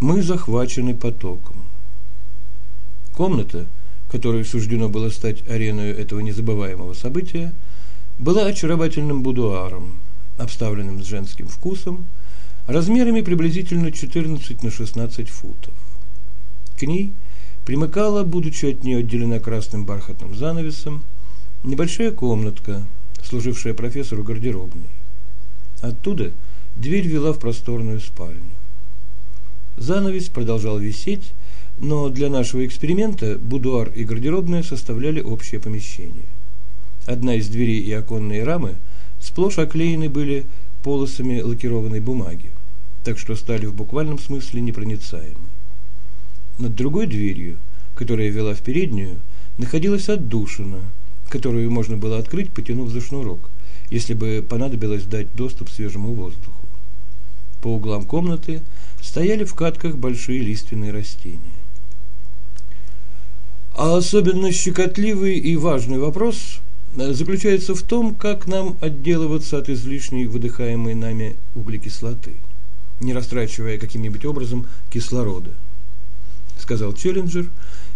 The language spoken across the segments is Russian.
Мы захвачены потоком. Комната, которой суждено было стать ареной этого незабываемого события, была очаровательным будуаром, обставленным с женским вкусом, размерами приблизительно 14 на 16 футов. К ней примыкала, будучи от нее отделена красным бархатным занавесом, небольшая комнатка, служившая профессору гардеробной. Оттуда дверь вела в просторную спальню. Занавес продолжал висеть, но для нашего эксперимента будуар и гардеробная составляли общее помещение. Одна из дверей и оконные рамы сплошь оклеены были полосами лакированной бумаги, так что стали в буквальном смысле непроницаемы. Над другой дверью, которая вела в переднюю, находилась отдушина, которую можно было открыть, потянув за шнурок, если бы понадобилось дать доступ свежему воздуху. По углам комнаты стояли в катках большие лиственные растения. А особенно щекотливый и важный вопрос э, заключается в том, как нам отделываться от излишней выдыхаемой нами углекислоты, не растрачивая каким-нибудь образом кислорода, сказал Челленджер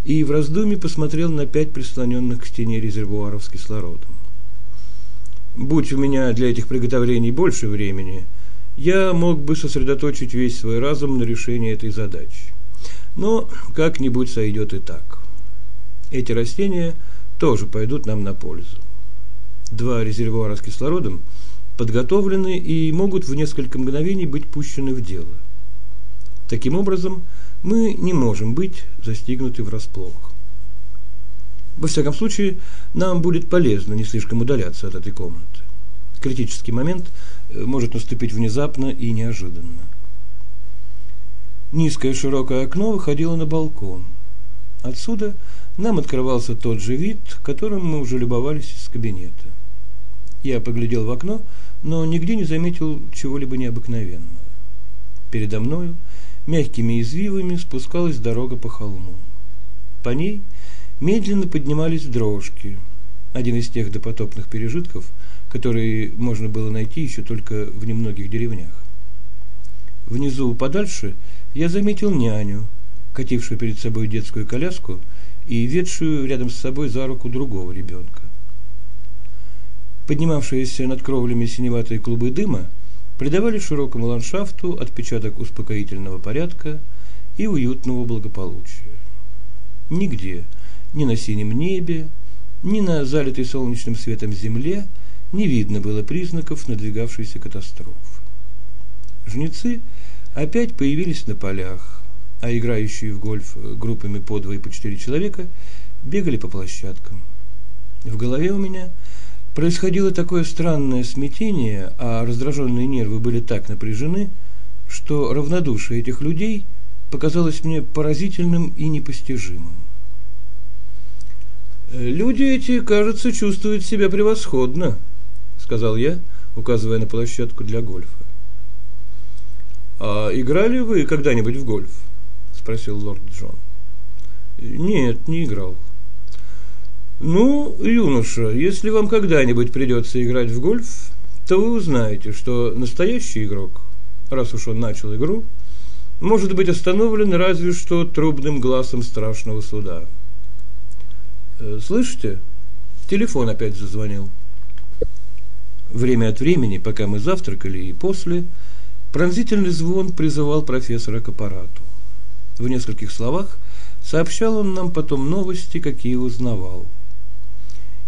и в раздумье посмотрел на пять прислоненных к стене резервуаров с кислородом. Будь у меня для этих приготовлений больше времени, я мог бы сосредоточить весь свой разум на решении этой задачи. Но как-нибудь сойдет и так. Эти растения тоже пойдут нам на пользу. Два резервуара с кислородом подготовлены и могут в несколько мгновений быть пущены в дело. Таким образом, мы не можем быть застигнуты врасплох. Во всяком случае, нам будет полезно не слишком удаляться от этой комнаты. Критический момент может наступить внезапно и неожиданно. Низкое широкое окно выходило на балкон. Отсюда нам открывался тот же вид, которым мы уже любовались из кабинета. Я поглядел в окно, но нигде не заметил чего-либо необыкновенного. Передо мною мягкими извивами спускалась дорога по холму. По ней медленно поднимались дрожки, один из тех допотопных пережитков, которые можно было найти еще только в немногих деревнях. Внизу подальше я заметил няню, катившую перед собой детскую коляску и ведшую рядом с собой за руку другого ребенка. Поднимавшиеся над кровлями синеватые клубы дыма придавали широкому ландшафту отпечаток успокоительного порядка и уютного благополучия. Нигде – ни на синем небе, ни на залитой солнечным светом земле не видно было признаков надвигавшейся катастрофы. Жнецы опять появились на полях, а играющие в гольф группами по два и по четыре человека бегали по площадкам. В голове у меня происходило такое странное смятение, а раздраженные нервы были так напряжены, что равнодушие этих людей показалось мне поразительным и непостижимым. Люди эти, кажется, чувствуют себя превосходно, сказал я, указывая на площадку для гольфа. А играли вы когда-нибудь в гольф? спросил лорд Джон. Нет, не играл. Ну, юноша, если вам когда-нибудь придется играть в гольф, то вы узнаете, что настоящий игрок, раз уж он начал игру, может быть остановлен разве что трубным глазом страшного суда. Э, слышите? Телефон опять зазвонил. Время от времени, пока мы завтракали и после, пронзительный звон призывал профессора к аппарату. В нескольких словах сообщал он нам потом новости, какие узнавал.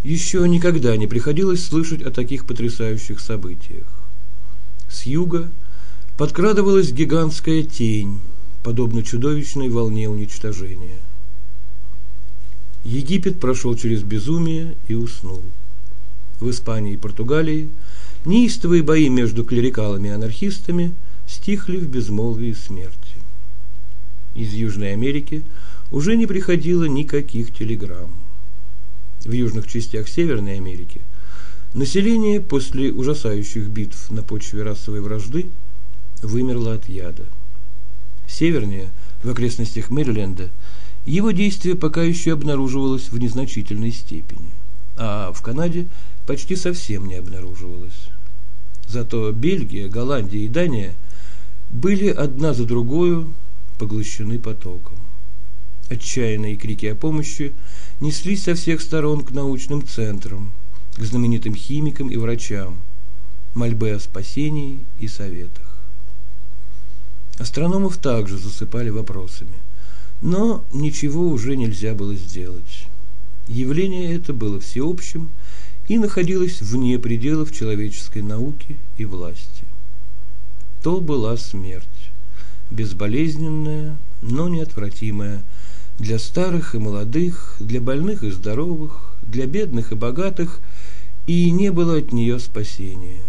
Еще никогда не приходилось слышать о таких потрясающих событиях. С юга подкрадывалась гигантская тень, подобно чудовищной волне уничтожения – Египет прошел через безумие и уснул. В Испании и Португалии неистовые бои между клерикалами и анархистами стихли в безмолвии смерти. Из Южной Америки уже не приходило никаких телеграмм. В южных частях Северной Америки население после ужасающих битв на почве расовой вражды вымерло от яда. Севернее, в окрестностях Мэриленда, его действие пока еще обнаруживалось в незначительной степени, а в Канаде почти совсем не обнаруживалось. Зато Бельгия, Голландия и Дания были одна за другую поглощены потоком. Отчаянные крики о помощи неслись со всех сторон к научным центрам, к знаменитым химикам и врачам, мольбы о спасении и советах. Астрономов также засыпали вопросами, но ничего уже нельзя было сделать. Явление это было всеобщим и находилось вне пределов человеческой науки и власти. То была смерть, безболезненная, но неотвратимая, для старых и молодых, для больных и здоровых, для бедных и богатых, и не было от нее спасения.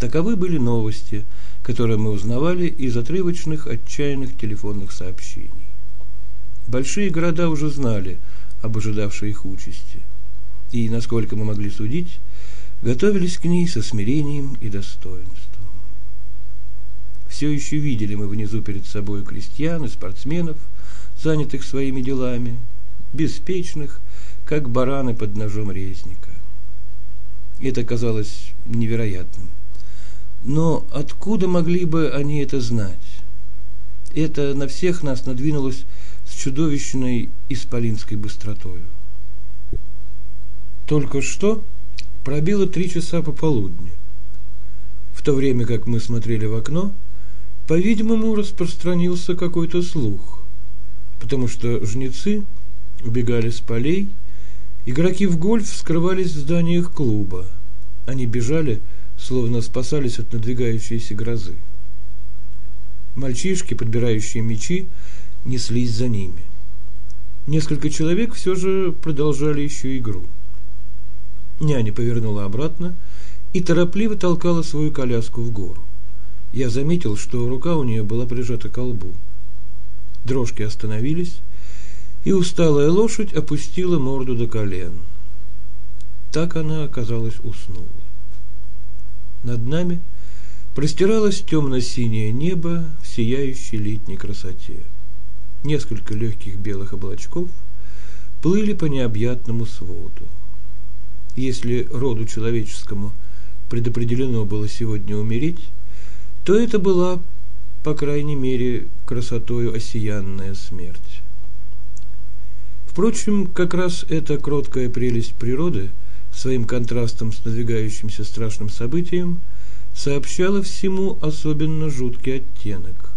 Таковы были новости, которые мы узнавали из отрывочных отчаянных телефонных сообщений. Большие города уже знали об ожидавшей их участи, и, насколько мы могли судить, готовились к ней со смирением и достоинством. Все еще видели мы внизу перед собой крестьян и спортсменов, занятых своими делами, беспечных, как бараны под ножом резника. Это казалось невероятным. Но откуда могли бы они это знать? Это на всех нас надвинулось с чудовищной исполинской быстротою. Только что пробило три часа пополудни. В то время как мы смотрели в окно, по-видимому, распространился какой-то слух, потому что жнецы убегали с полей, игроки в гольф скрывались в зданиях клуба. Они бежали, словно спасались от надвигающейся грозы. Мальчишки, подбирающие мячи, неслись за ними. Несколько человек все же продолжали еще игру. Няня повернула обратно и торопливо толкала свою коляску в гору. Я заметил, что рука у нее была прижата к лбу. Дрожки остановились, и усталая лошадь опустила морду до колен. Так она, оказалась, уснула. Над нами простиралось темно-синее небо в сияющей летней красоте. Несколько легких белых облачков плыли по необъятному своду. Если роду человеческому предопределено было сегодня умереть, то это была, по крайней мере, красотою осиянная смерть. Впрочем, как раз эта кроткая прелесть природы – своим контрастом с надвигающимся страшным событием, сообщала всему особенно жуткий оттенок.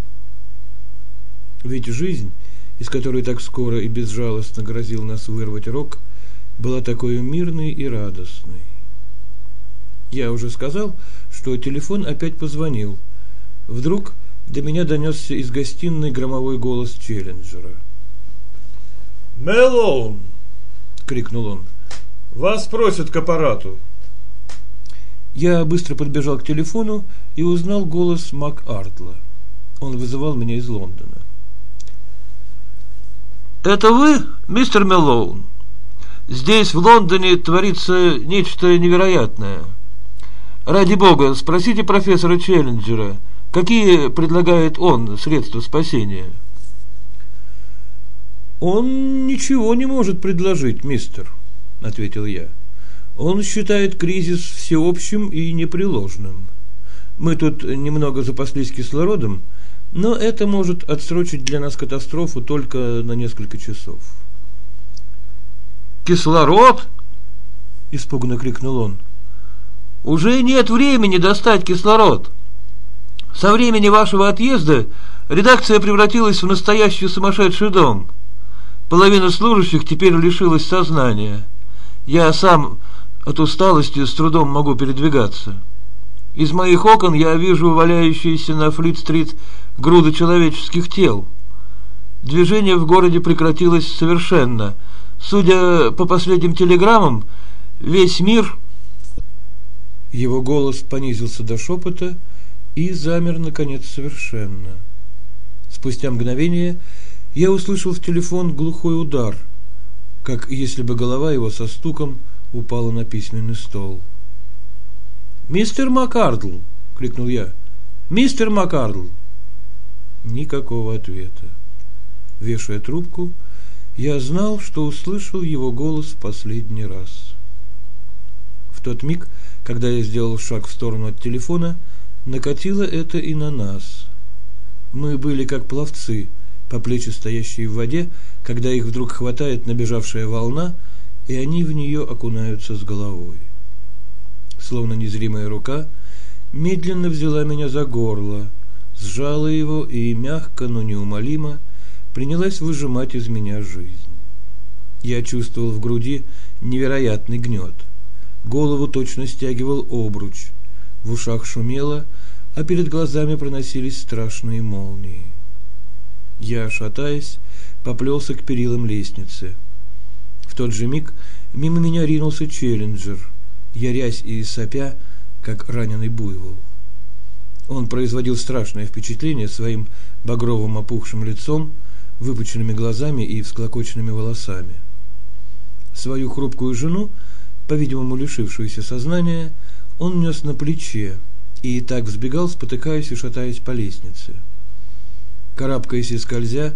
Ведь жизнь, из которой так скоро и безжалостно грозил нас вырвать рог, была такой мирной и радостной. Я уже сказал, что телефон опять позвонил. Вдруг до меня донесся из гостиной громовой голос Челленджера. «Мелоун!» — крикнул он. Вас просят к аппарату. Я быстро подбежал к телефону и узнал голос Мак Артла. Он вызывал меня из Лондона. Это вы, мистер Меллоун? Здесь, в Лондоне, творится нечто невероятное. Ради бога, спросите профессора Челленджера, какие предлагает он средства спасения? Он ничего не может предложить, мистер. – ответил я. «Он считает кризис всеобщим и непреложным. Мы тут немного запаслись кислородом, но это может отсрочить для нас катастрофу только на несколько часов». «Кислород?» – испуганно крикнул он. «Уже нет времени достать кислород. Со времени вашего отъезда редакция превратилась в настоящий сумасшедший дом. Половина служащих теперь лишилась сознания». Я сам от усталости с трудом могу передвигаться. Из моих окон я вижу валяющиеся на Флит-стрит груды человеческих тел. Движение в городе прекратилось совершенно. Судя по последним телеграммам, весь мир... Его голос понизился до шепота и замер, наконец, совершенно. Спустя мгновение я услышал в телефон глухой удар – как если бы голова его со стуком упала на письменный стол. «Мистер Маккардл!» — крикнул я. «Мистер Маккардл!» Никакого ответа. Вешая трубку, я знал, что услышал его голос в последний раз. В тот миг, когда я сделал шаг в сторону от телефона, накатило это и на нас. Мы были как пловцы, по плечи стоящие в воде, когда их вдруг хватает набежавшая волна, и они в нее окунаются с головой. Словно незримая рука медленно взяла меня за горло, сжала его и мягко, но неумолимо принялась выжимать из меня жизнь. Я чувствовал в груди невероятный гнет. Голову точно стягивал обруч, в ушах шумело, а перед глазами проносились страшные молнии. Я, шатаясь, поплелся к перилам лестницы. В тот же миг мимо меня ринулся челленджер, ярясь и сопя, как раненый буйвол. Он производил страшное впечатление своим багровым опухшим лицом, выпученными глазами и всклокоченными волосами. Свою хрупкую жену, по-видимому лишившуюся сознания, он нес на плече и так взбегал, спотыкаясь и шатаясь по лестнице. Карабкаясь и скользя,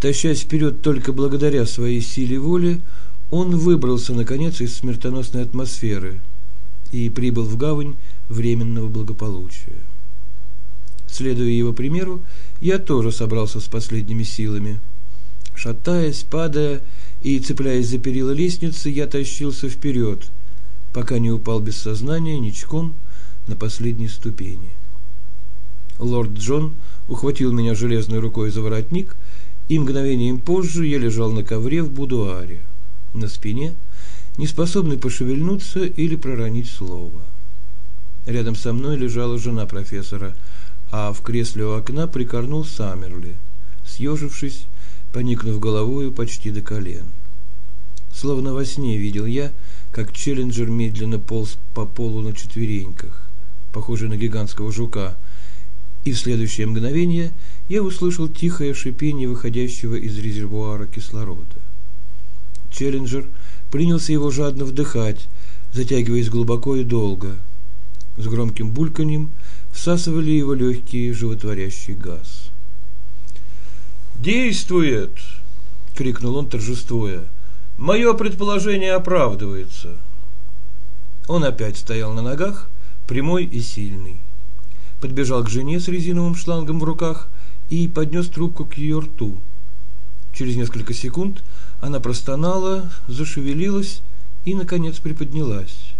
тащась вперед только благодаря своей силе воли, он выбрался, наконец, из смертоносной атмосферы и прибыл в гавань временного благополучия. Следуя его примеру, я тоже собрался с последними силами. Шатаясь, падая и цепляясь за перила лестницы, я тащился вперед, пока не упал без сознания ничком на последней ступени. Лорд Джон ухватил меня железной рукой за воротник, и мгновением позже я лежал на ковре в будуаре, на спине, не способный пошевельнуться или проронить слово. Рядом со мной лежала жена профессора, а в кресле у окна прикорнул Саммерли, съежившись, поникнув головою почти до колен. Словно во сне видел я, как Челленджер медленно полз по полу на четвереньках, похожий на гигантского жука, и в следующее мгновение я услышал тихое шипение выходящего из резервуара кислорода. Челленджер принялся его жадно вдыхать, затягиваясь глубоко и долго. С громким бульканьем всасывали его легкий животворящий газ. «Действует!» — крикнул он, торжествуя. «Мое предположение оправдывается». Он опять стоял на ногах, прямой и сильный. Подбежал к жене с резиновым шлангом в руках и поднес трубку к ее рту. Через несколько секунд она простонала, зашевелилась и, наконец, приподнялась.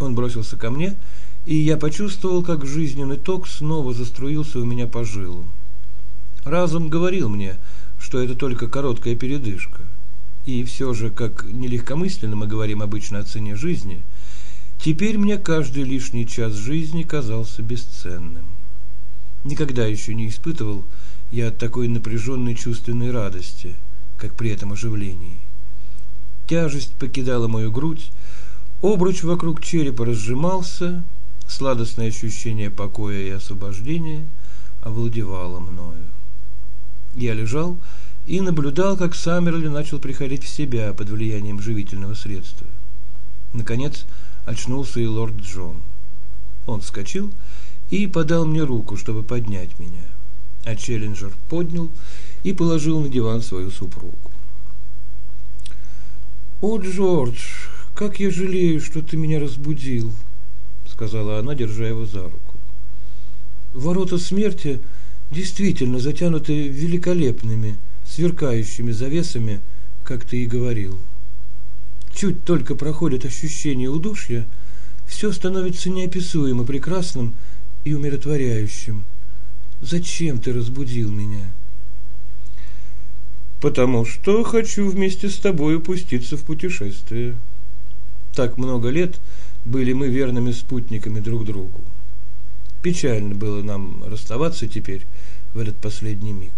Он бросился ко мне, и я почувствовал, как жизненный ток снова заструился у меня по жилам. Разум говорил мне, что это только короткая передышка. И все же, как нелегкомысленно мы говорим обычно о цене жизни, теперь мне каждый лишний час жизни казался бесценным. Никогда еще не испытывал я такой напряженной чувственной радости, как при этом оживлении. Тяжесть покидала мою грудь, обруч вокруг черепа разжимался, сладостное ощущение покоя и освобождения овладевало мною. Я лежал и наблюдал, как Саммерли начал приходить в себя под влиянием живительного средства. Наконец очнулся и лорд Джон. Он вскочил и подал мне руку, чтобы поднять меня, а Челленджер поднял и положил на диван свою супругу. «О, Джордж, как я жалею, что ты меня разбудил!» Сказала она, держа его за руку. Ворота смерти действительно затянуты великолепными, сверкающими завесами, как ты и говорил. Чуть только проходит ощущение удушья, все становится неописуемо прекрасным и умиротворяющим. Зачем ты разбудил меня? Потому что хочу вместе с тобой упуститься в путешествие. Так много лет были мы верными спутниками друг другу. Печально было нам расставаться теперь в этот последний миг.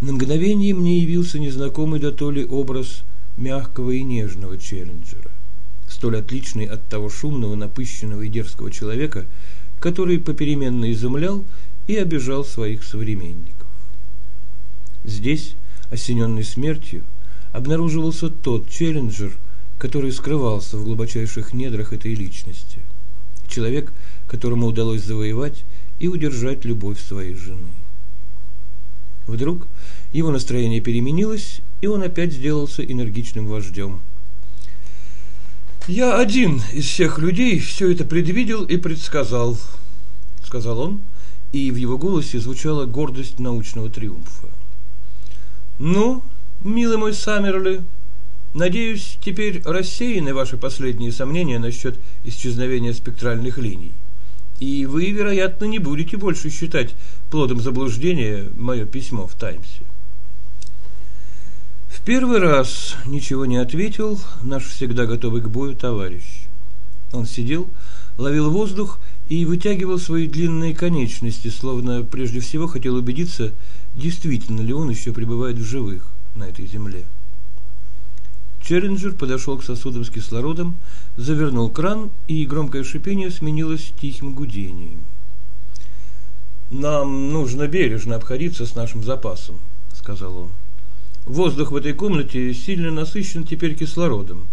На мгновение мне явился незнакомый до то ли образ мягкого и нежного челленджера, столь отличный от того шумного, напыщенного и дерзкого человека, который попеременно изумлял и обижал своих современников. Здесь, осененный смертью, обнаруживался тот челленджер – который скрывался в глубочайших недрах этой личности. Человек, которому удалось завоевать и удержать любовь своей жены. Вдруг его настроение переменилось, и он опять сделался энергичным вождем. «Я один из всех людей все это предвидел и предсказал», — сказал он, и в его голосе звучала гордость научного триумфа. «Ну, милый мой Саммерли, надеюсь, теперь рассеяны ваши последние сомнения насчет исчезновения спектральных линий, и вы, вероятно, не будете больше считать плодом заблуждения мое письмо в Таймсе». В первый раз ничего не ответил наш всегда готовый к бою товарищ. Он сидел, ловил воздух и вытягивал свои длинные конечности, словно прежде всего хотел убедиться, действительно ли он еще пребывает в живых на этой земле. Челленджер подошел к сосудам с кислородом, завернул кран, и громкое шипение сменилось тихим гудением. «Нам нужно бережно обходиться с нашим запасом», — сказал он. Воздух в этой комнате сильно насыщен теперь кислородом,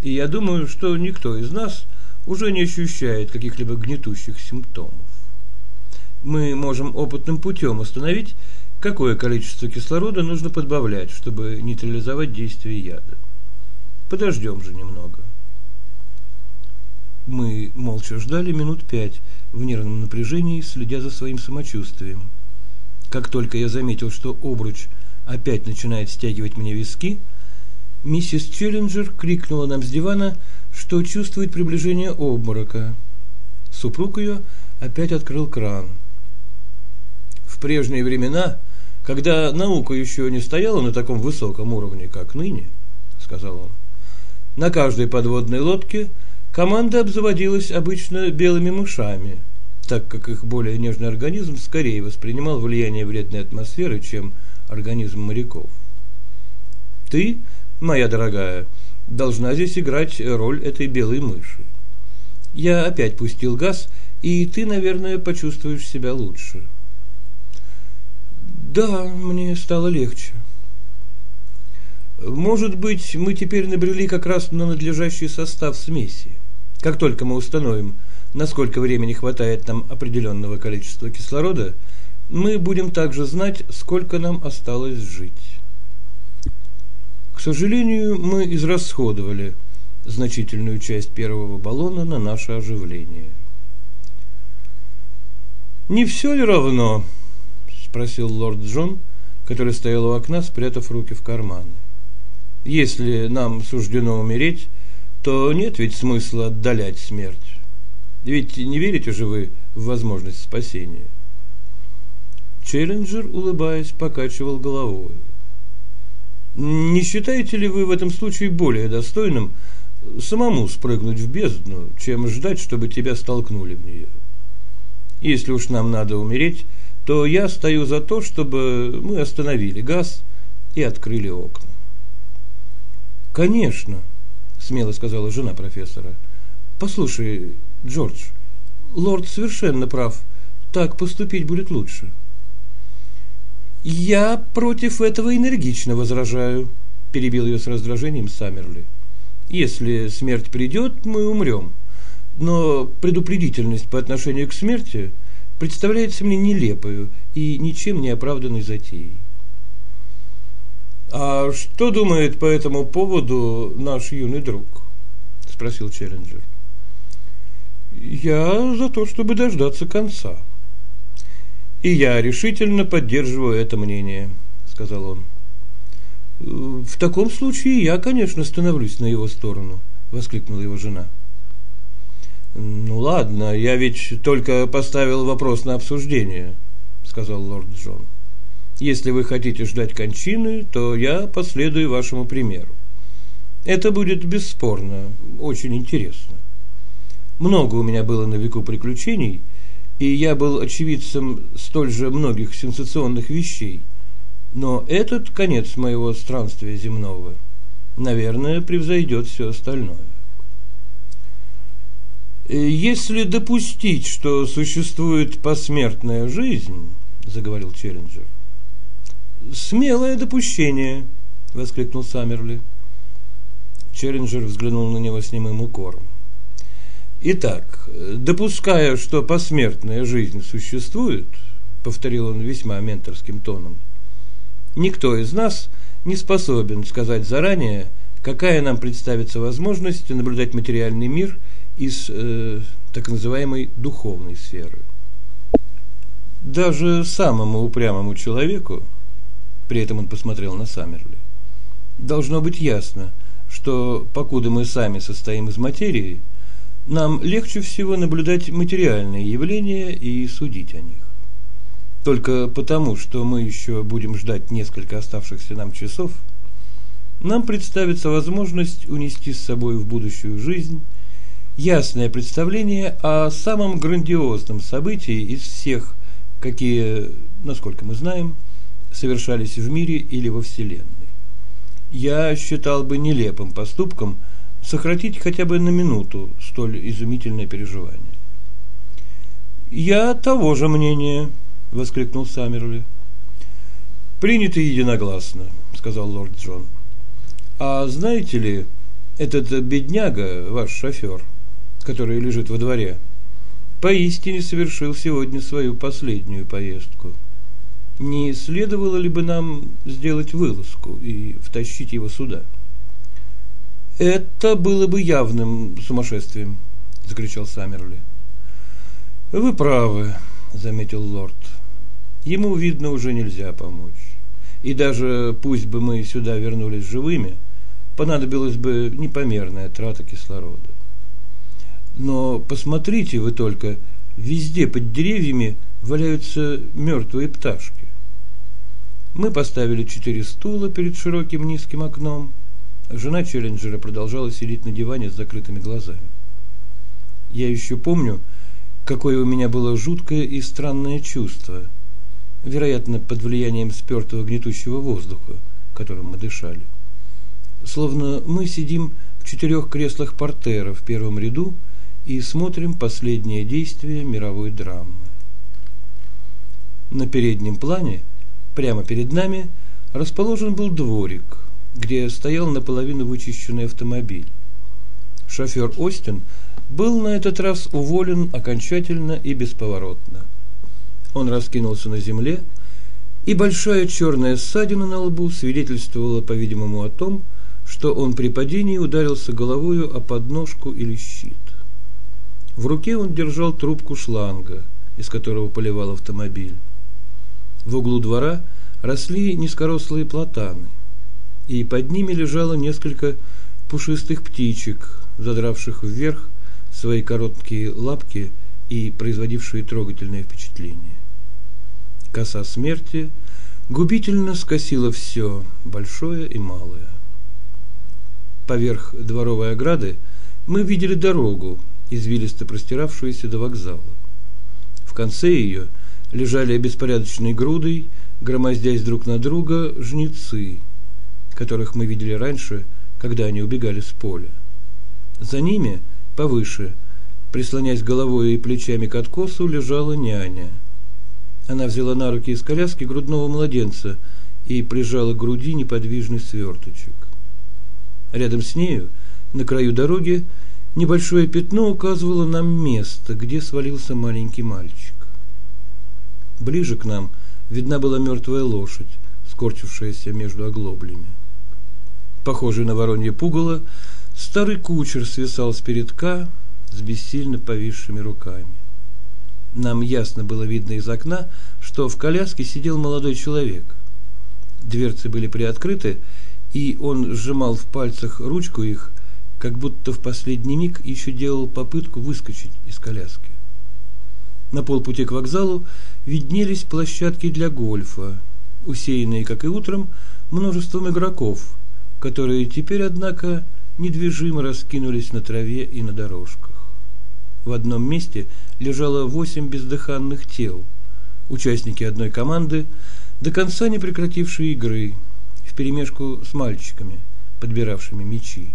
и я думаю, что никто из нас уже не ощущает каких-либо гнетущих симптомов. Мы можем опытным путем установить, какое количество кислорода нужно подбавлять, чтобы нейтрализовать действие яда. Подождем же немного. Мы молча ждали минут пять в нервном напряжении, следя за своим самочувствием. Как только я заметил, что обруч – опять начинает стягивать мне виски, миссис Челленджер крикнула нам с дивана, что чувствует приближение обморока. Супруг ее опять открыл кран. В прежние времена, когда наука еще не стояла на таком высоком уровне, как ныне, сказал он, на каждой подводной лодке команда обзаводилась обычно белыми мышами, так как их более нежный организм скорее воспринимал влияние вредной атмосферы, чем организм моряков. Ты, моя дорогая, должна здесь играть роль этой белой мыши. Я опять пустил газ, и ты, наверное, почувствуешь себя лучше. Да, мне стало легче. Может быть, мы теперь набрели как раз на надлежащий состав смеси. Как только мы установим, насколько времени хватает нам определенного количества кислорода – мы будем также знать, сколько нам осталось жить. К сожалению, мы израсходовали значительную часть первого баллона на наше оживление. «Не все ли равно?» – спросил лорд Джон, который стоял у окна, спрятав руки в карманы. «Если нам суждено умереть, то нет ведь смысла отдалять смерть. Ведь не верите же вы в возможность спасения?» Челленджер, улыбаясь, покачивал головой. Не считаете ли вы в этом случае более достойным самому спрыгнуть в бездну, чем ждать, чтобы тебя столкнули в нее? Если уж нам надо умереть, то я стою за то, чтобы мы остановили газ и открыли окна. Конечно, смело сказала жена профессора. Послушай, Джордж, лорд совершенно прав. Так поступить будет лучше. «Я против этого энергично возражаю», – перебил ее с раздражением Саммерли. «Если смерть придет, мы умрем. Но предупредительность по отношению к смерти представляется мне нелепою и ничем не оправданной затеей». «А что думает по этому поводу наш юный друг?» – спросил Челленджер. «Я за то, чтобы дождаться конца», и я решительно поддерживаю это мнение, сказал он. В таком случае я, конечно, становлюсь на его сторону, воскликнула его жена. Ну ладно, я ведь только поставил вопрос на обсуждение, сказал лорд Джон. Если вы хотите ждать кончины, то я последую вашему примеру. Это будет бесспорно очень интересно. Много у меня было на веку приключений, и я был очевидцем столь же многих сенсационных вещей. Но этот конец моего странствия земного, наверное, превзойдет все остальное. Если допустить, что существует посмертная жизнь, заговорил Челленджер. Смелое допущение, воскликнул Саммерли. Челленджер взглянул на него с немым укором. Итак, допуская, что посмертная жизнь существует, повторил он весьма менторским тоном, никто из нас не способен сказать заранее, какая нам представится возможность наблюдать материальный мир из э, так называемой духовной сферы. даже самому упрямому человеку, при этом он посмотрел на Саммерли, должно быть ясно, что покуда мы сами состоим из материи, нам легче всего наблюдать материальные явления и судить о них. Только потому, что мы еще будем ждать несколько оставшихся нам часов, нам представится возможность унести с собой в будущую жизнь ясное представление о самом грандиозном событии из всех, какие, насколько мы знаем, совершались в мире или во Вселенной. Я считал бы нелепым поступком сократить хотя бы на минуту столь изумительное переживание. «Я того же мнения», – воскликнул Саммерли. «Принято единогласно», – сказал лорд Джон. «А знаете ли, этот бедняга, ваш шофер, который лежит во дворе, поистине совершил сегодня свою последнюю поездку. Не следовало ли бы нам сделать вылазку и втащить его сюда?» «Это было бы явным сумасшествием», – закричал Саммерли. «Вы правы», – заметил лорд. «Ему, видно, уже нельзя помочь. И даже пусть бы мы сюда вернулись живыми, понадобилась бы непомерная трата кислорода. Но посмотрите вы только, везде под деревьями валяются мертвые пташки. Мы поставили четыре стула перед широким низким окном – Жена Челленджера продолжала сидеть на диване с закрытыми глазами. Я еще помню, какое у меня было жуткое и странное чувство, вероятно, под влиянием спертого гнетущего воздуха, которым мы дышали. Словно мы сидим в четырех креслах портера в первом ряду и смотрим последнее действие мировой драмы. На переднем плане, прямо перед нами, расположен был дворик – где стоял наполовину вычищенный автомобиль. Шофер Остин был на этот раз уволен окончательно и бесповоротно. Он раскинулся на земле, и большая черная ссадина на лбу свидетельствовала, по-видимому, о том, что он при падении ударился головою о подножку или щит. В руке он держал трубку шланга, из которого поливал автомобиль. В углу двора росли низкорослые платаны и под ними лежало несколько пушистых птичек, задравших вверх свои короткие лапки и производившие трогательное впечатление. Коса смерти губительно скосила все, большое и малое. Поверх дворовой ограды мы видели дорогу, извилисто простиравшуюся до вокзала. В конце ее лежали беспорядочной грудой, громоздясь друг на друга, жнецы, которых мы видели раньше, когда они убегали с поля. За ними, повыше, прислонясь головой и плечами к откосу, лежала няня. Она взяла на руки из коляски грудного младенца и прижала к груди неподвижный сверточек. Рядом с нею, на краю дороги, небольшое пятно указывало нам место, где свалился маленький мальчик. Ближе к нам видна была мертвая лошадь, скорчившаяся между оглоблями похожий на воронье пугало, старый кучер свисал с передка с бессильно повисшими руками. Нам ясно было видно из окна, что в коляске сидел молодой человек. Дверцы были приоткрыты, и он сжимал в пальцах ручку их, как будто в последний миг еще делал попытку выскочить из коляски. На полпути к вокзалу виднелись площадки для гольфа, усеянные, как и утром, множеством игроков – которые теперь, однако, недвижимо раскинулись на траве и на дорожках. В одном месте лежало восемь бездыханных тел, участники одной команды, до конца не прекратившие игры, вперемешку с мальчиками, подбиравшими мячи.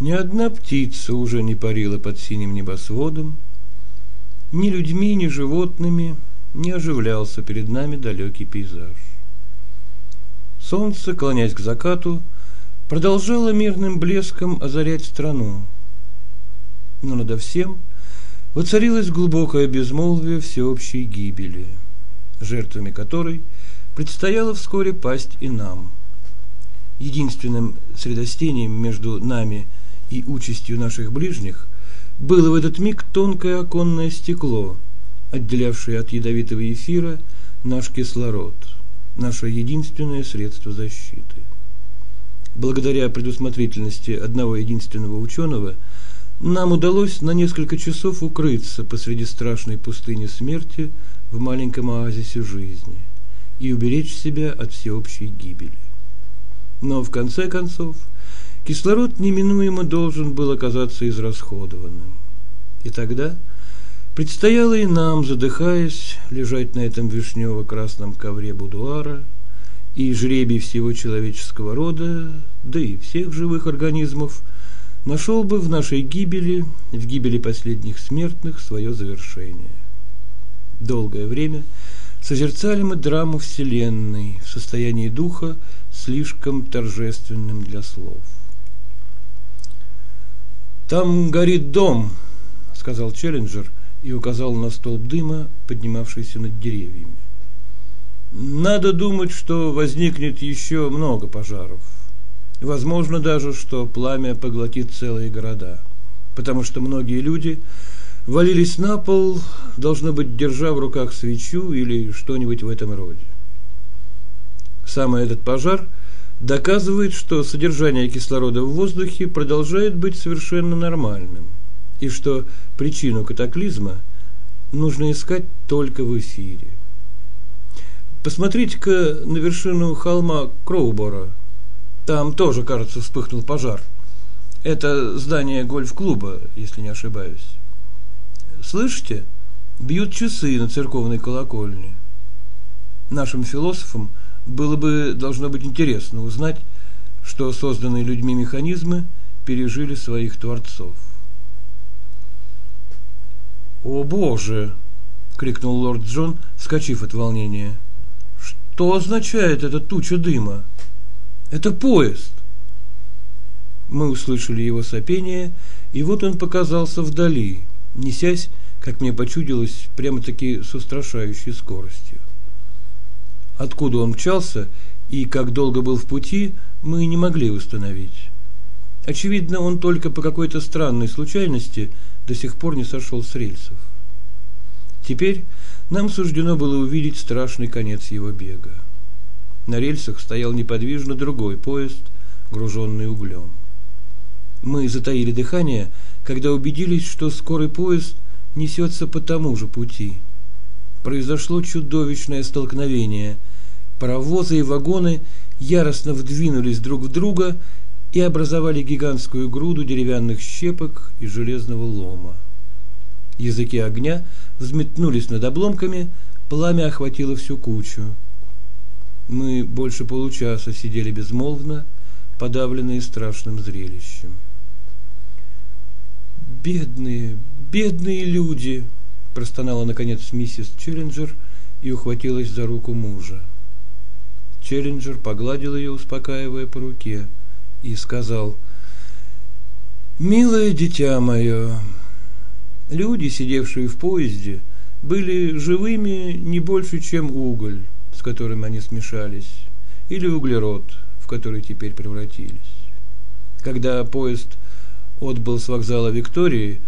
Ни одна птица уже не парила под синим небосводом, ни людьми, ни животными не оживлялся перед нами далекий пейзаж. Солнце, клонясь к закату, продолжало мирным блеском озарять страну. Но надо всем воцарилось глубокое безмолвие всеобщей гибели, жертвами которой предстояло вскоре пасть и нам. Единственным средостением между нами и участью наших ближних было в этот миг тонкое оконное стекло, отделявший от ядовитого эфира наш кислород, наше единственное средство защиты. Благодаря предусмотрительности одного единственного ученого нам удалось на несколько часов укрыться посреди страшной пустыни смерти в маленьком оазисе жизни и уберечь себя от всеобщей гибели. Но в конце концов кислород неминуемо должен был оказаться израсходованным. И тогда предстояло и нам, задыхаясь, лежать на этом вишнево-красном ковре будуара, и жребий всего человеческого рода, да и всех живых организмов, нашел бы в нашей гибели, в гибели последних смертных, свое завершение. Долгое время созерцали мы драму Вселенной в состоянии духа, слишком торжественным для слов. «Там горит дом», — сказал Челленджер и указал на столб дыма, поднимавшийся над деревьями. «Надо думать, что возникнет еще много пожаров. Возможно даже, что пламя поглотит целые города, потому что многие люди валились на пол, должно быть, держа в руках свечу или что-нибудь в этом роде. Самый этот пожар доказывает, что содержание кислорода в воздухе продолжает быть совершенно нормальным, и что причину катаклизма нужно искать только в эфире. Посмотрите-ка на вершину холма Кроубора. Там тоже, кажется, вспыхнул пожар. Это здание гольф-клуба, если не ошибаюсь. Слышите? Бьют часы на церковной колокольне. Нашим философам было бы, должно быть, интересно узнать, что созданные людьми механизмы пережили своих творцов. «О, Боже!» — крикнул лорд Джон, вскочив от волнения. «Что означает эта туча дыма? Это поезд!» Мы услышали его сопение, и вот он показался вдали, несясь, как мне почудилось, прямо-таки с устрашающей скоростью. Откуда он мчался и как долго был в пути, мы не могли установить. Очевидно, он только по какой-то странной случайности до сих пор не сошел с рельсов. Теперь нам суждено было увидеть страшный конец его бега. На рельсах стоял неподвижно другой поезд, груженный углем. Мы затаили дыхание, когда убедились, что скорый поезд несется по тому же пути. Произошло чудовищное столкновение. Паровозы и вагоны яростно вдвинулись друг в друга и образовали гигантскую груду деревянных щепок и железного лома. Языки огня взметнулись над обломками, пламя охватило всю кучу. Мы больше получаса сидели безмолвно, подавленные страшным зрелищем. «Бедные, бедные люди!» – простонала, наконец, миссис Челленджер и ухватилась за руку мужа. Челленджер погладил ее, успокаивая по руке, и сказал, «Милое дитя мое, люди, сидевшие в поезде, были живыми не больше, чем уголь, с которым они смешались, или углерод, в который теперь превратились. Когда поезд отбыл с вокзала Виктории,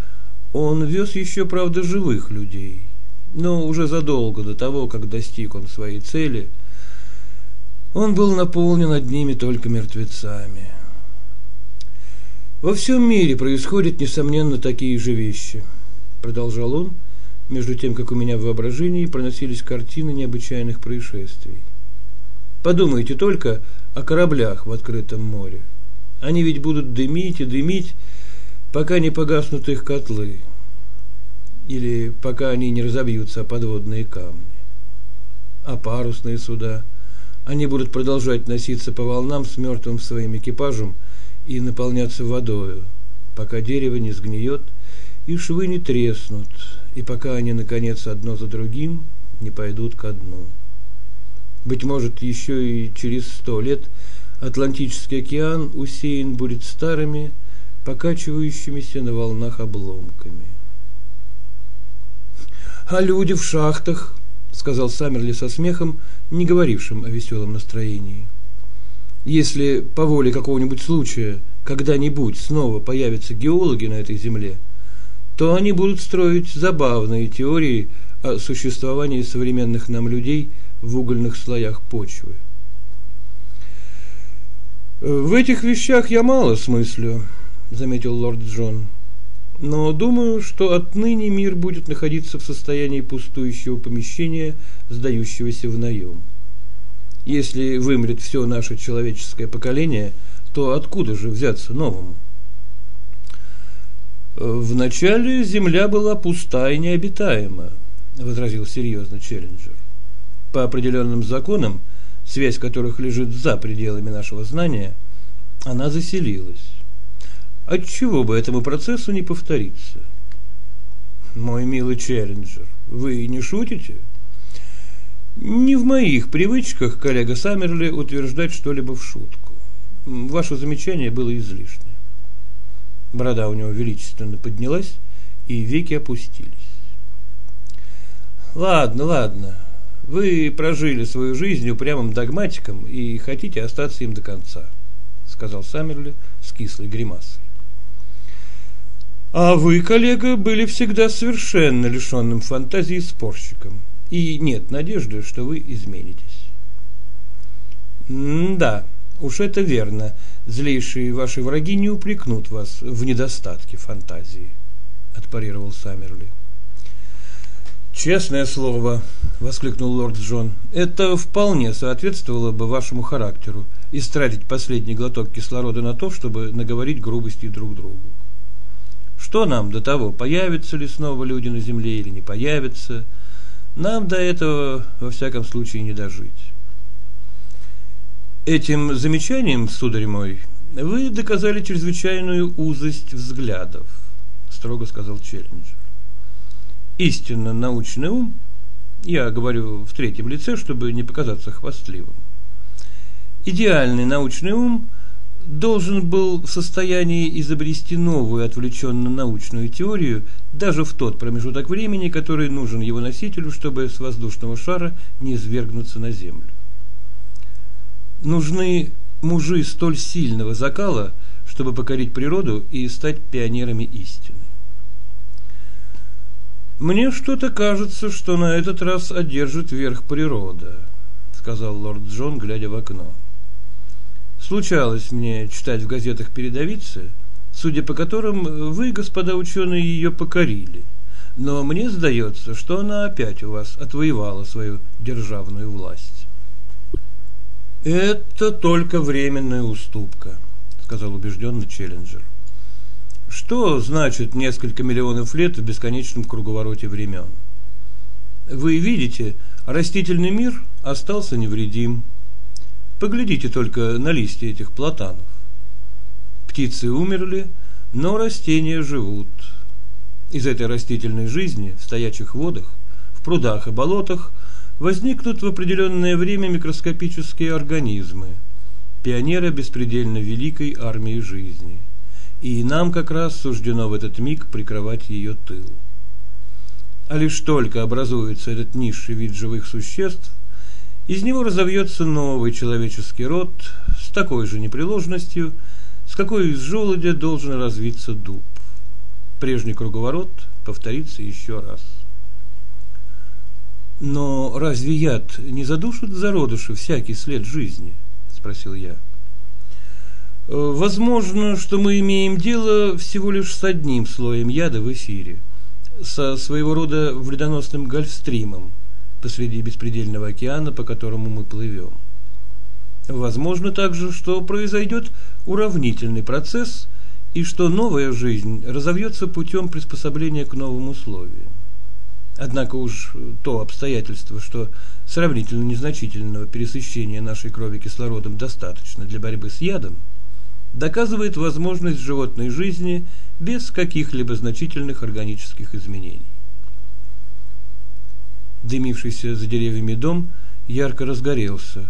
он вез еще, правда, живых людей, но уже задолго до того, как достиг он своей цели, он был наполнен одними только мертвецами. Во всем мире происходят, несомненно, такие же вещи, продолжал он, между тем, как у меня в воображении проносились картины необычайных происшествий. Подумайте только о кораблях в открытом море. Они ведь будут дымить и дымить, пока не погаснут их котлы, или пока они не разобьются о подводные камни. А парусные суда, они будут продолжать носиться по волнам с мертвым своим экипажем и наполняться водою, пока дерево не сгниет и швы не треснут, и пока они, наконец, одно за другим не пойдут ко дну. Быть может, еще и через сто лет Атлантический океан усеян будет старыми, покачивающимися на волнах обломками. «А люди в шахтах», — сказал Саммерли со смехом, не говорившим о веселом настроении. «Если по воле какого-нибудь случая когда-нибудь снова появятся геологи на этой земле, то они будут строить забавные теории о существовании современных нам людей в угольных слоях почвы. «В этих вещах я мало смыслю», – заметил лорд Джон. «Но думаю, что отныне мир будет находиться в состоянии пустующего помещения, сдающегося в наем. Если вымрет все наше человеческое поколение, то откуда же взяться новому?» «Вначале земля была пуста и необитаема», – возразил серьезно Челленджер. «По определенным законам – связь которых лежит за пределами нашего знания, она заселилась. Отчего бы этому процессу не повториться? Мой милый Челленджер, вы не шутите? Не в моих привычках, коллега Саммерли, утверждать что-либо в шутку. Ваше замечание было излишне. Борода у него величественно поднялась, и веки опустились. Ладно, ладно, вы прожили свою жизнь упрямым догматиком и хотите остаться им до конца, сказал Саммерли с кислой гримасой. А вы, коллега, были всегда совершенно лишенным фантазии спорщиком, и нет надежды, что вы изменитесь. М да, уж это верно. Злейшие ваши враги не упрекнут вас в недостатке фантазии, отпарировал Саммерли. «Честное слово», — воскликнул лорд Джон, — «это вполне соответствовало бы вашему характеру, истратить последний глоток кислорода на то, чтобы наговорить грубости друг другу. Что нам до того, появятся ли снова люди на земле или не появятся? Нам до этого, во всяком случае, не дожить». Этим замечанием, сударь мой, вы доказали чрезвычайную узость взглядов, строго сказал Челленджер истинно научный ум, я говорю в третьем лице, чтобы не показаться хвастливым, идеальный научный ум должен был в состоянии изобрести новую отвлеченно-научную теорию даже в тот промежуток времени, который нужен его носителю, чтобы с воздушного шара не свергнуться на Землю. Нужны мужи столь сильного закала, чтобы покорить природу и стать пионерами истины. Мне что-то кажется, что на этот раз одержит верх природа, сказал лорд Джон, глядя в окно. Случалось мне читать в газетах передовицы, судя по которым вы, господа ученые, ее покорили. Но мне сдается, что она опять у вас отвоевала свою державную власть. Это только временная уступка, сказал убежденный Челленджер. Что значит несколько миллионов лет в бесконечном круговороте времен? Вы видите, растительный мир остался невредим. Поглядите только на листья этих платанов. Птицы умерли, но растения живут. Из этой растительной жизни в стоячих водах, в прудах и болотах возникнут в определенное время микроскопические организмы, пионеры беспредельно великой армии жизни – и нам как раз суждено в этот миг прикрывать ее тыл. А лишь только образуется этот низший вид живых существ, из него разовьется новый человеческий род с такой же непреложностью, с какой из желудя должен развиться дуб. Прежний круговорот повторится еще раз. Но разве яд не задушит зародыши всякий след жизни? спросил я. Э, возможно, что мы имеем дело всего лишь с одним слоем яда в эфире, со своего рода вредоносным гольфстримом посреди беспредельного океана, по которому мы плывем. Возможно также, что произойдет уравнительный процесс и что новая жизнь разовьется путем приспособления к новым условиям. Однако уж то обстоятельство, что сравнительно незначительного пересыщения нашей крови кислородом достаточно для борьбы с ядом, доказывает возможность животной жизни без каких-либо значительных органических изменений. Дымившийся за деревьями дом ярко разгорелся.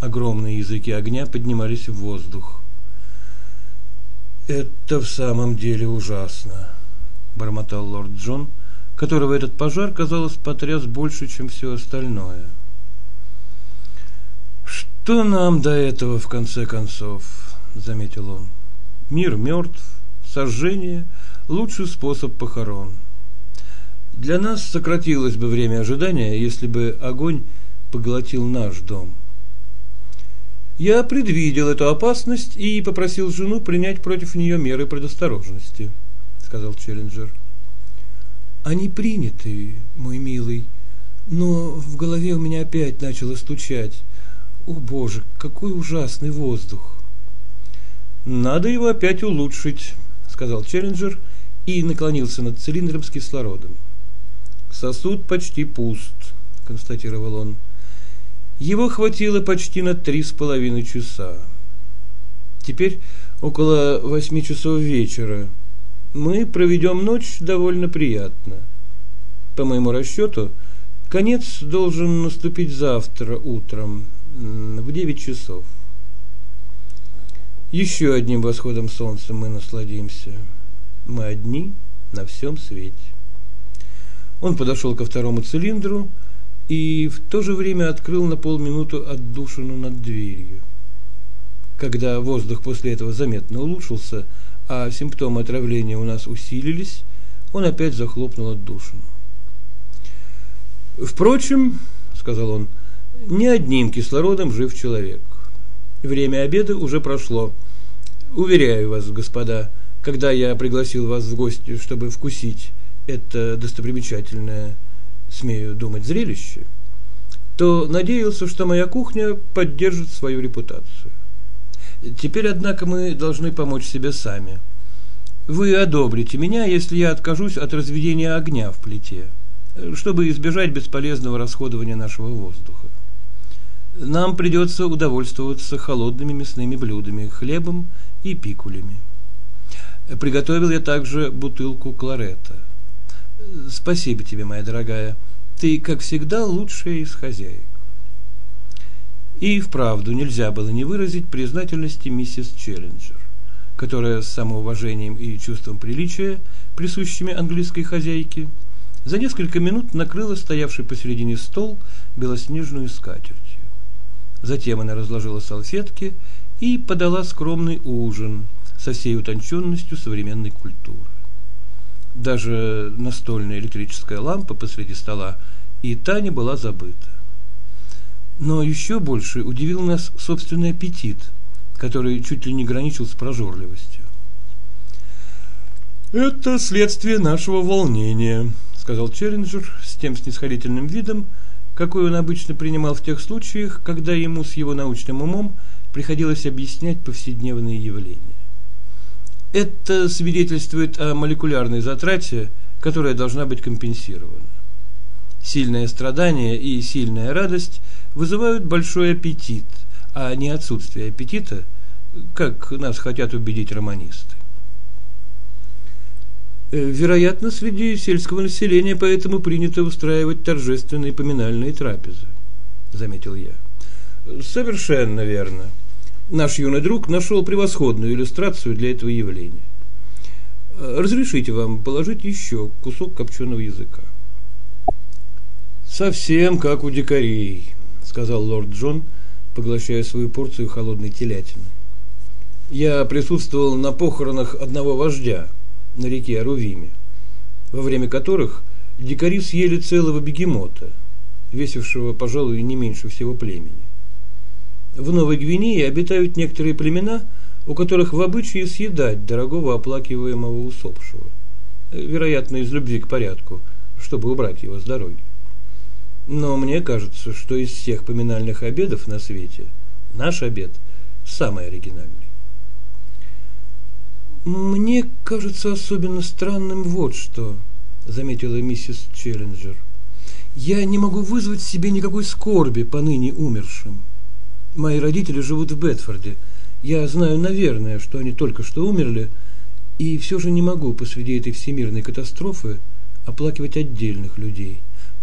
Огромные языки огня поднимались в воздух. «Это в самом деле ужасно», – бормотал лорд Джон, которого этот пожар, казалось, потряс больше, чем все остальное. «Что нам до этого, в конце концов?» заметил он. Мир мертв, сожжение – лучший способ похорон. Для нас сократилось бы время ожидания, если бы огонь поглотил наш дом. Я предвидел эту опасность и попросил жену принять против нее меры предосторожности, сказал Челленджер. Они приняты, мой милый, но в голове у меня опять начало стучать. О боже, какой ужасный воздух! Надо его опять улучшить, сказал Челленджер и наклонился над цилиндром с кислородом. Сосуд почти пуст, констатировал он. Его хватило почти на три с половиной часа. Теперь около восьми часов вечера. Мы проведем ночь довольно приятно. По моему расчету, конец должен наступить завтра утром в девять часов. Еще одним восходом солнца мы насладимся. Мы одни на всем свете. Он подошел ко второму цилиндру и в то же время открыл на полминуту отдушину над дверью. Когда воздух после этого заметно улучшился, а симптомы отравления у нас усилились, он опять захлопнул отдушину. «Впрочем, — сказал он, — не одним кислородом жив человек. Время обеда уже прошло. Уверяю вас, господа, когда я пригласил вас в гости, чтобы вкусить это достопримечательное смею думать, зрелище, то надеялся, что моя кухня поддержит свою репутацию. Теперь, однако, мы должны помочь себе сами. Вы одобрите меня, если я откажусь от разведения огня в плите, чтобы избежать бесполезного расходования нашего воздуха. Нам придется удовольствоваться холодными мясными блюдами, хлебом и пикулями. Приготовил я также бутылку кларета – Спасибо тебе, моя дорогая. Ты, как всегда, лучшая из хозяек. И вправду нельзя было не выразить признательности миссис Челленджер, которая с самоуважением и чувством приличия, присущими английской хозяйке, за несколько минут накрыла стоявший посередине стол белоснежную скатертью. Затем она разложила салфетки и подала скромный ужин со всей утонченностью современной культуры даже настольная электрическая лампа посреди стола, и та не была забыта. Но еще больше удивил нас собственный аппетит, который чуть ли не граничил с прожорливостью. «Это следствие нашего волнения», — сказал Челленджер с тем снисходительным видом, какой он обычно принимал в тех случаях, когда ему с его научным умом приходилось объяснять повседневные явления. Это свидетельствует о молекулярной затрате, которая должна быть компенсирована. Сильное страдание и сильная радость вызывают большой аппетит, а не отсутствие аппетита, как нас хотят убедить романисты. Э, вероятно, среди сельского населения поэтому принято устраивать торжественные поминальные трапезы, заметил я. Совершенно верно. Наш юный друг нашел превосходную иллюстрацию для этого явления. Разрешите вам положить еще кусок копченого языка. Совсем как у дикарей, сказал лорд Джон, поглощая свою порцию холодной телятины. Я присутствовал на похоронах одного вождя на реке Арувиме, во время которых дикари съели целого бегемота, весившего, пожалуй, не меньше всего племени. В Новой Гвинее обитают некоторые племена, у которых в обычае съедать дорогого оплакиваемого усопшего, вероятно, из любви к порядку, чтобы убрать его с дороги. Но мне кажется, что из всех поминальных обедов на свете наш обед самый оригинальный. Мне кажется особенно странным вот что, заметила миссис Челленджер. Я не могу вызвать в себе никакой скорби по ныне умершим. Мои родители живут в Бетфорде. Я знаю, наверное, что они только что умерли, и все же не могу посреди этой всемирной катастрофы оплакивать отдельных людей,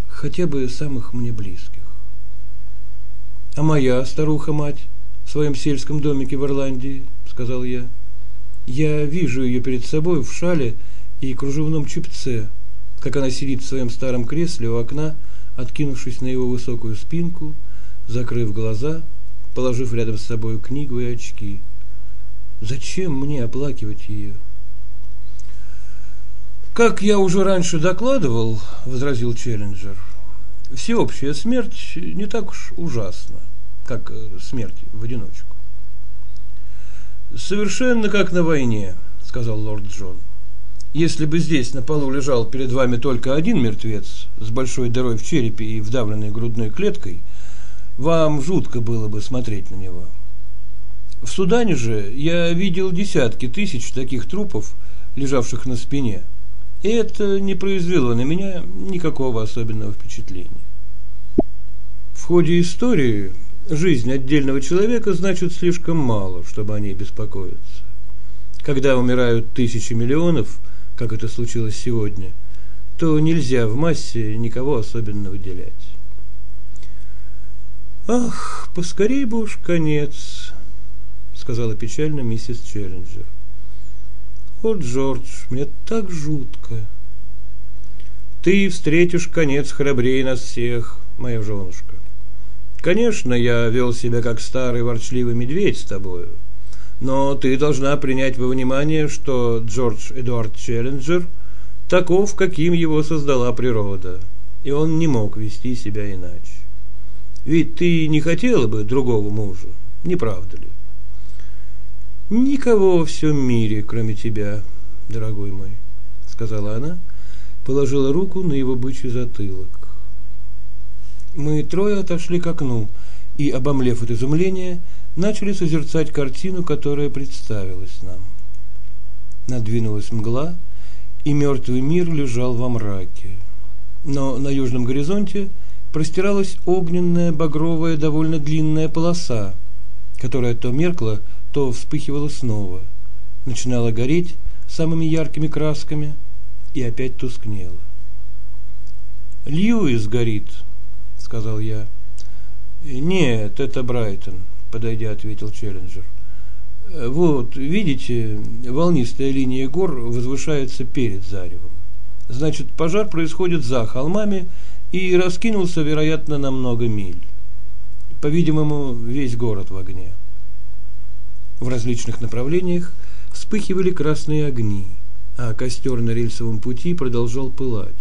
хотя бы самых мне близких. А моя старуха-мать в своем сельском домике в Ирландии, сказал я. Я вижу ее перед собой в шале и кружевном чепце, как она сидит в своем старом кресле у окна, откинувшись на его высокую спинку, закрыв глаза – положив рядом с собой книгу и очки. Зачем мне оплакивать ее? Как я уже раньше докладывал, возразил Челленджер, всеобщая смерть не так уж ужасна, как э, смерть в одиночку. Совершенно как на войне, сказал лорд Джон. Если бы здесь на полу лежал перед вами только один мертвец с большой дырой в черепе и вдавленной грудной клеткой, вам жутко было бы смотреть на него. В Судане же я видел десятки тысяч таких трупов, лежавших на спине, и это не произвело на меня никакого особенного впечатления. В ходе истории жизнь отдельного человека значит слишком мало, чтобы о ней беспокоиться. Когда умирают тысячи миллионов – как это случилось сегодня, то нельзя в массе никого особенно выделять. «Ах, поскорей бы уж конец», — сказала печально миссис Челленджер. «О, Джордж, мне так жутко». «Ты встретишь конец храбрее нас всех, моя женушка. Конечно, я вел себя как старый ворчливый медведь с тобою, но ты должна принять во внимание, что Джордж Эдуард Челленджер таков, каким его создала природа, и он не мог вести себя иначе. Ведь ты не хотела бы другого мужа, не правда ли? Никого во всем мире, кроме тебя, дорогой мой, сказала она, положила руку на его бычий затылок. Мы трое отошли к окну, и, обомлев от изумления, начали созерцать картину, которая представилась нам. Надвинулась мгла, и мертвый мир лежал во мраке. Но на южном горизонте простиралась огненная, багровая, довольно длинная полоса, которая то меркла, то вспыхивала снова, начинала гореть самыми яркими красками и опять тускнела. «Льюис горит», — сказал я. «Нет, это Брайтон», подойдя, ответил Челленджер. «Э, вот, видите, волнистая линия гор возвышается перед заревом. Значит, пожар происходит за холмами и раскинулся, вероятно, на много миль. По-видимому, весь город в огне. В различных направлениях вспыхивали красные огни, а костер на рельсовом пути продолжал пылать.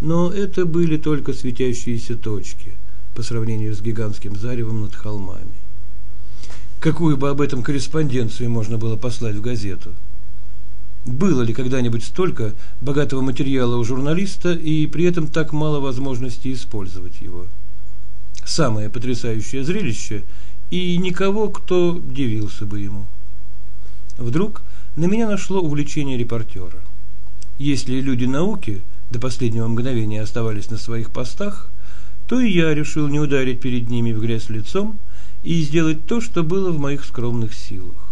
Но это были только светящиеся точки по сравнению с гигантским заревом над холмами какую бы об этом корреспонденцию можно было послать в газету. Было ли когда-нибудь столько богатого материала у журналиста и при этом так мало возможностей использовать его? Самое потрясающее зрелище и никого, кто дивился бы ему. Вдруг на меня нашло увлечение репортера. Если люди науки до последнего мгновения оставались на своих постах, то и я решил не ударить перед ними в грязь лицом и сделать то, что было в моих скромных силах.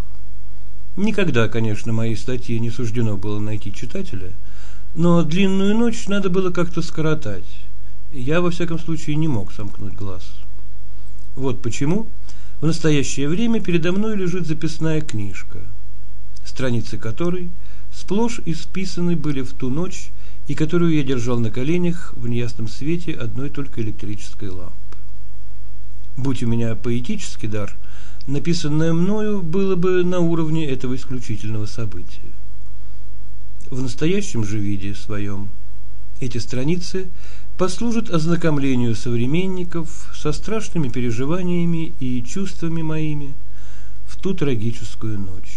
Никогда, конечно, моей статье не суждено было найти читателя, но длинную ночь надо было как-то скоротать. Я, во всяком случае, не мог сомкнуть глаз. Вот почему в настоящее время передо мной лежит записная книжка, страницы которой сплошь исписаны были в ту ночь, и которую я держал на коленях в неясном свете одной только электрической лампы. Будь у меня поэтический дар, написанное мною было бы на уровне этого исключительного события. В настоящем же виде своем эти страницы послужат ознакомлению современников со страшными переживаниями и чувствами моими в ту трагическую ночь.